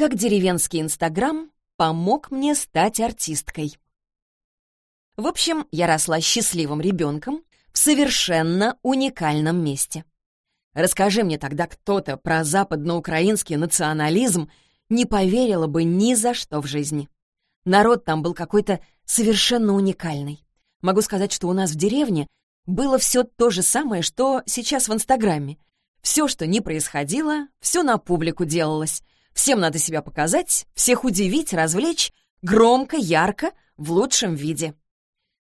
как деревенский Инстаграм помог мне стать артисткой. В общем, я росла счастливым ребенком в совершенно уникальном месте. Расскажи мне тогда кто-то про западноукраинский национализм, не поверила бы ни за что в жизни. Народ там был какой-то совершенно уникальный. Могу сказать, что у нас в деревне было все то же самое, что сейчас в Инстаграме. Все, что не происходило, все на публику делалось. Всем надо себя показать, всех удивить, развлечь, громко, ярко, в лучшем виде.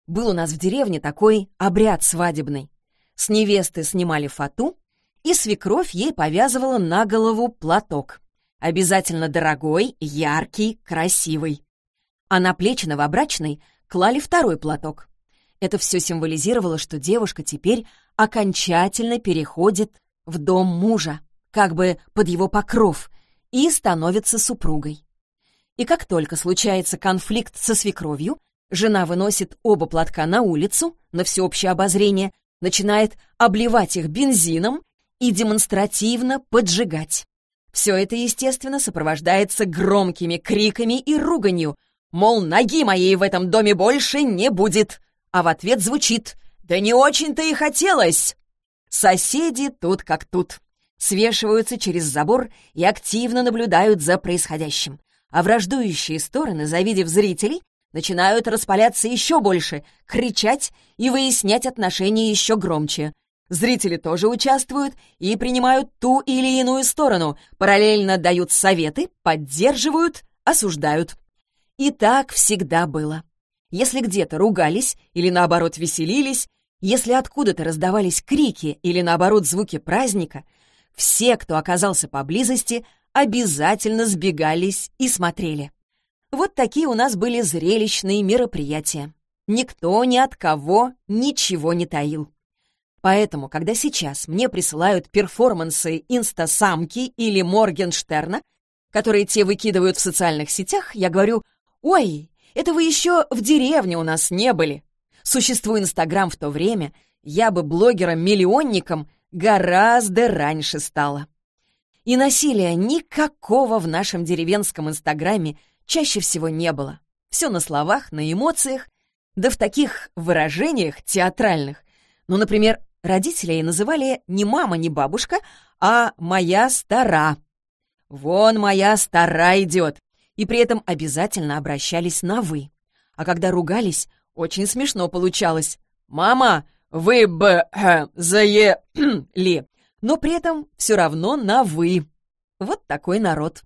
Был у нас в деревне такой обряд свадебный. С невесты снимали фату, и свекровь ей повязывала на голову платок. Обязательно дорогой, яркий, красивый. А на плечи новобрачной клали второй платок. Это все символизировало, что девушка теперь окончательно переходит в дом мужа, как бы под его покров, и становится супругой. И как только случается конфликт со свекровью, жена выносит оба платка на улицу, на всеобщее обозрение, начинает обливать их бензином и демонстративно поджигать. Все это, естественно, сопровождается громкими криками и руганью, мол, ноги моей в этом доме больше не будет, а в ответ звучит «Да не очень-то и хотелось!» Соседи тут как тут. Свешиваются через забор и активно наблюдают за происходящим. А враждующие стороны, завидев зрителей, начинают распаляться еще больше, кричать и выяснять отношения еще громче. Зрители тоже участвуют и принимают ту или иную сторону, параллельно дают советы, поддерживают, осуждают. И так всегда было. Если где-то ругались или наоборот веселились, если откуда-то раздавались крики или, наоборот, звуки праздника, все, кто оказался поблизости, обязательно сбегались и смотрели. Вот такие у нас были зрелищные мероприятия. Никто ни от кого ничего не таил. Поэтому, когда сейчас мне присылают перформансы инстасамки или Моргенштерна, которые те выкидывают в социальных сетях, я говорю, «Ой, это вы еще в деревне у нас не были. Существуя Инстаграм в то время, я бы блогером-миллионником гораздо раньше стала. И насилия никакого в нашем деревенском Инстаграме чаще всего не было. Все на словах, на эмоциях, да в таких выражениях театральных. Ну, например, родителей называли не мама, не бабушка, а «моя стара». «Вон моя стара идет», и при этом обязательно обращались на «вы». А когда ругались, очень смешно получалось. «Мама, вы бы заели!» Но при этом все равно на «вы». Вот такой народ.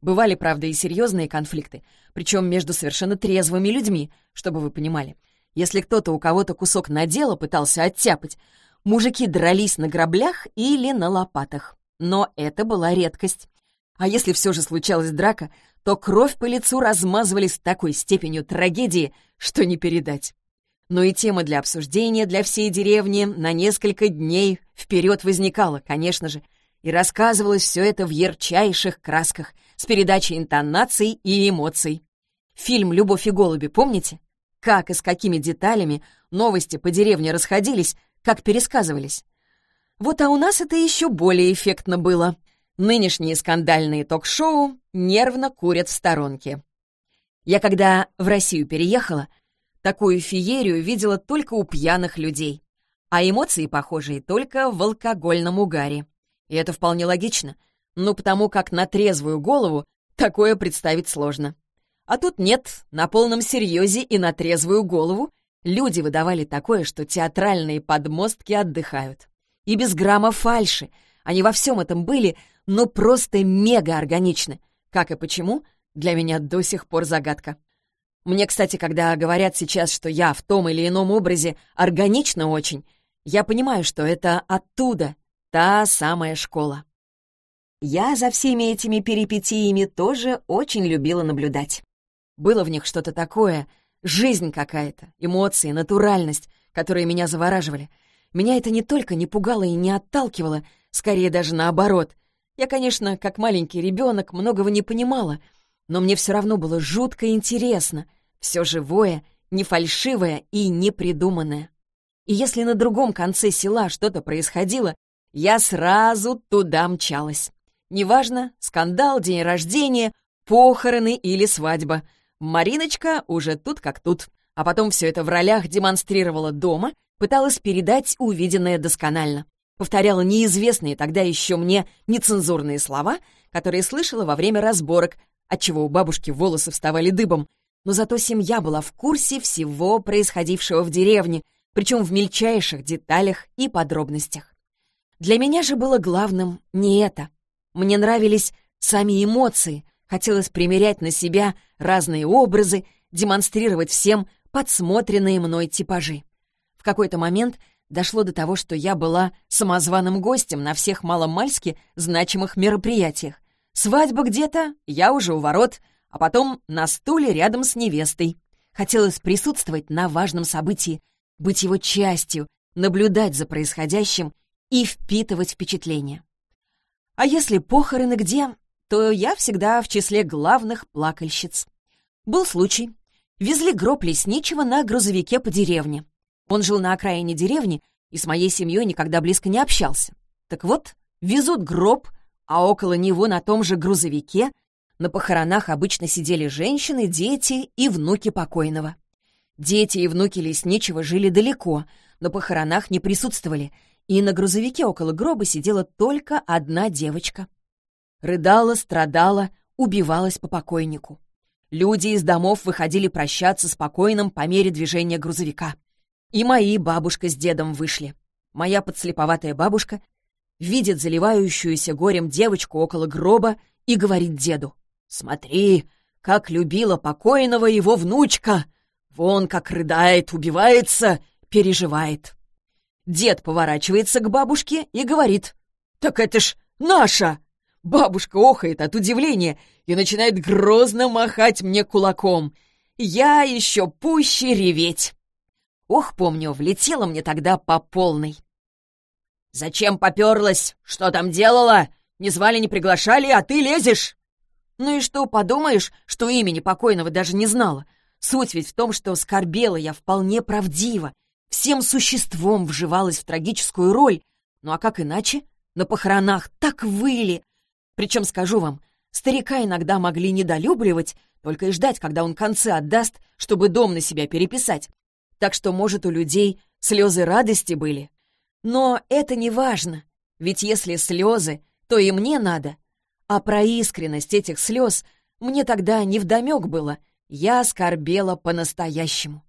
Бывали, правда, и серьезные конфликты, причем между совершенно трезвыми людьми, чтобы вы понимали. Если кто-то у кого-то кусок надела пытался оттяпать, мужики дрались на граблях или на лопатах. Но это была редкость. А если все же случалась драка, то кровь по лицу размазывали с такой степенью трагедии, что не передать. Но и тема для обсуждения для всей деревни на несколько дней вперед возникала, конечно же, и рассказывалось все это в ярчайших красках, с передачей интонаций и эмоций. Фильм «Любовь и голуби» помните? Как и с какими деталями новости по деревне расходились, как пересказывались. Вот а у нас это еще более эффектно было. Нынешние скандальные ток-шоу нервно курят в сторонке. Я когда в Россию переехала, такую феерию видела только у пьяных людей, а эмоции похожие только в алкогольном угаре. И это вполне логично, ну потому как на трезвую голову такое представить сложно. А тут нет, на полном серьезе и на трезвую голову люди выдавали такое, что театральные подмостки отдыхают. И без грамма фальши. Они во всем этом были но просто мега органичны. Как и почему, для меня до сих пор загадка. Мне, кстати, когда говорят сейчас, что я в том или ином образе органично очень, я понимаю, что это оттуда, та самая школа. Я за всеми этими перипетиями тоже очень любила наблюдать. Было в них что-то такое, жизнь какая-то, эмоции, натуральность, которые меня завораживали. Меня это не только не пугало и не отталкивало, скорее даже наоборот. Я, конечно, как маленький ребенок, многого не понимала, но мне все равно было жутко интересно. Все живое, не фальшивое и непридуманное. И если на другом конце села что-то происходило, я сразу туда мчалась. Неважно, скандал, день рождения, похороны или свадьба. Мариночка уже тут как тут. А потом все это в ролях демонстрировала дома, пыталась передать увиденное досконально. Повторяла неизвестные тогда еще мне нецензурные слова, которые слышала во время разборок, отчего у бабушки волосы вставали дыбом. Но зато семья была в курсе всего происходившего в деревне, причем в мельчайших деталях и подробностях. Для меня же было главным не это. Мне нравились сами эмоции, хотелось примерять на себя разные образы, демонстрировать всем подсмотренные мной типажи. В какой-то момент дошло до того, что я была самозваным гостем на всех маломальски значимых мероприятиях. Свадьба где-то, я уже у ворот, а потом на стуле рядом с невестой. Хотелось присутствовать на важном событии, быть его частью, наблюдать за происходящим и впитывать впечатления. А если похороны где, то я всегда в числе главных плакальщиц. Был случай. Везли гроб лесничего на грузовике по деревне. Он жил на окраине деревни и с моей семьей никогда близко не общался. Так вот, везут гроб, а около него на том же грузовике на похоронах обычно сидели женщины, дети и внуки покойного. Дети и внуки лесничего жили далеко, на похоронах не присутствовали, и на грузовике около гроба сидела только одна девочка. Рыдала, страдала, убивалась по покойнику. Люди из домов выходили прощаться с покойным по мере движения грузовика. И мои бабушка с дедом вышли. Моя подслеповатая бабушка видит заливающуюся горем девочку около гроба и говорит деду, «Смотри, как любила покойного его внучка! Вон как рыдает, убивается, переживает. Дед поворачивается к бабушке и говорит, «Так это ж наша!» Бабушка охает от удивления и начинает грозно махать мне кулаком. Я еще пуще реветь. Ох, помню, влетела мне тогда по полной. «Зачем поперлась? Что там делала? Не звали, не приглашали, а ты лезешь!» «Ну и что, подумаешь, что имени покойного даже не знала? Суть ведь в том, что скорбела я вполне правдиво, всем существом вживалась в трагическую роль. Ну а как иначе? На похоронах так выли. Причем, скажу вам, старика иногда могли недолюбливать, только и ждать, когда он концы отдаст, чтобы дом на себя переписать. Так что, может, у людей слезы радости были. Но это не важно, ведь если слезы, то и мне надо. А про искренность этих слез мне тогда невдомек было — я скорбела по-настоящему.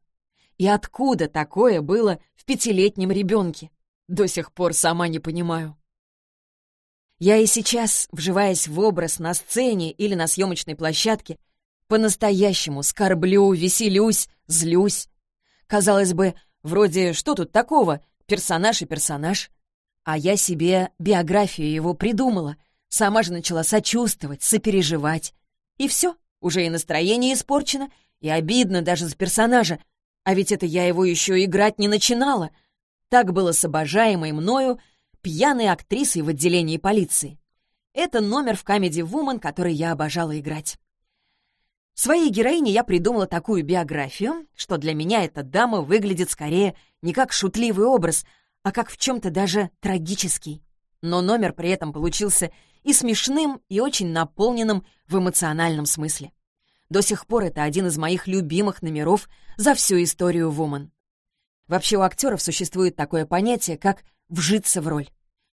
И откуда такое было в пятилетнем ребенке? До сих пор сама не понимаю. Я и сейчас, вживаясь в образ на сцене или на съемочной площадке, по-настоящему скорблю, веселюсь, злюсь. Казалось бы, вроде что тут такого, персонаж и персонаж. А я себе биографию его придумала, сама же начала сочувствовать, сопереживать. И все, уже и настроение испорчено, и обидно даже за персонажа. А ведь это я его еще играть не начинала. Так было с обожаемой мною пьяной актрисой в отделении полиции. Это номер в Comedy Woman, который я обожала играть. Своей героине я придумала такую биографию, что для меня эта дама выглядит скорее не как шутливый образ, а как в чем-то даже трагический. Но номер при этом получился и смешным, и очень наполненным в эмоциональном смысле. До сих пор это один из моих любимых номеров за всю историю Вумен. Вообще у актеров существует такое понятие, как «вжиться в роль».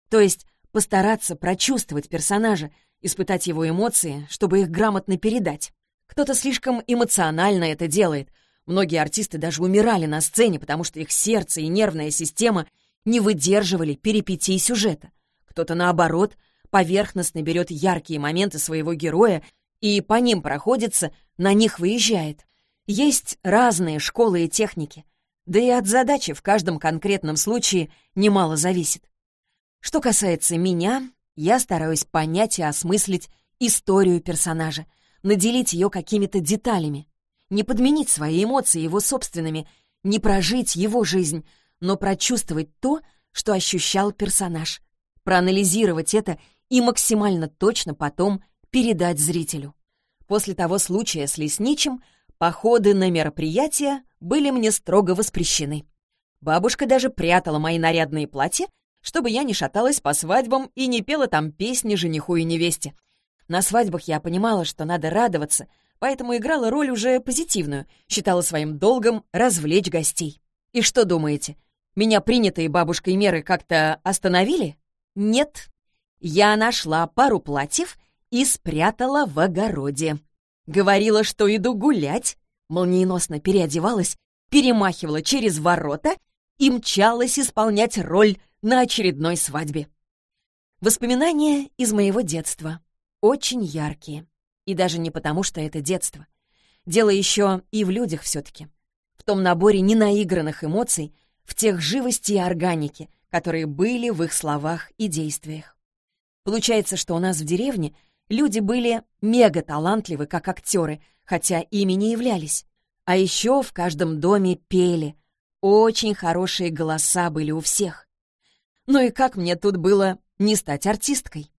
То есть постараться прочувствовать персонажа, испытать его эмоции, чтобы их грамотно передать. Кто-то слишком эмоционально это делает. Многие артисты даже умирали на сцене, потому что их сердце и нервная система не выдерживали перипетий сюжета. Кто-то, наоборот, поверхностно берет яркие моменты своего героя и по ним проходится, на них выезжает. Есть разные школы и техники, да и от задачи в каждом конкретном случае немало зависит. Что касается меня, я стараюсь понять и осмыслить историю персонажа, наделить ее какими-то деталями, не подменить свои эмоции его собственными, не прожить его жизнь, но прочувствовать то, что ощущал персонаж, проанализировать это и максимально точно потом передать зрителю. После того случая с лесничим походы на мероприятия были мне строго воспрещены. Бабушка даже прятала мои нарядные платья чтобы я не шаталась по свадьбам и не пела там песни жениху и невесте. На свадьбах я понимала, что надо радоваться, поэтому играла роль уже позитивную, считала своим долгом развлечь гостей. И что думаете, меня принятые бабушкой меры как-то остановили? Нет. Я нашла пару платьев и спрятала в огороде. Говорила, что иду гулять, молниеносно переодевалась, перемахивала через ворота и мчалась исполнять роль на очередной свадьбе. Воспоминания из моего детства. Очень яркие. И даже не потому, что это детство. Дело еще и в людях все-таки. В том наборе ненаигранных эмоций, в тех живости и органике, которые были в их словах и действиях. Получается, что у нас в деревне люди были мега талантливы, как актеры, хотя ими не являлись. А еще в каждом доме пели. Очень хорошие голоса были у всех. Ну и как мне тут было не стать артисткой?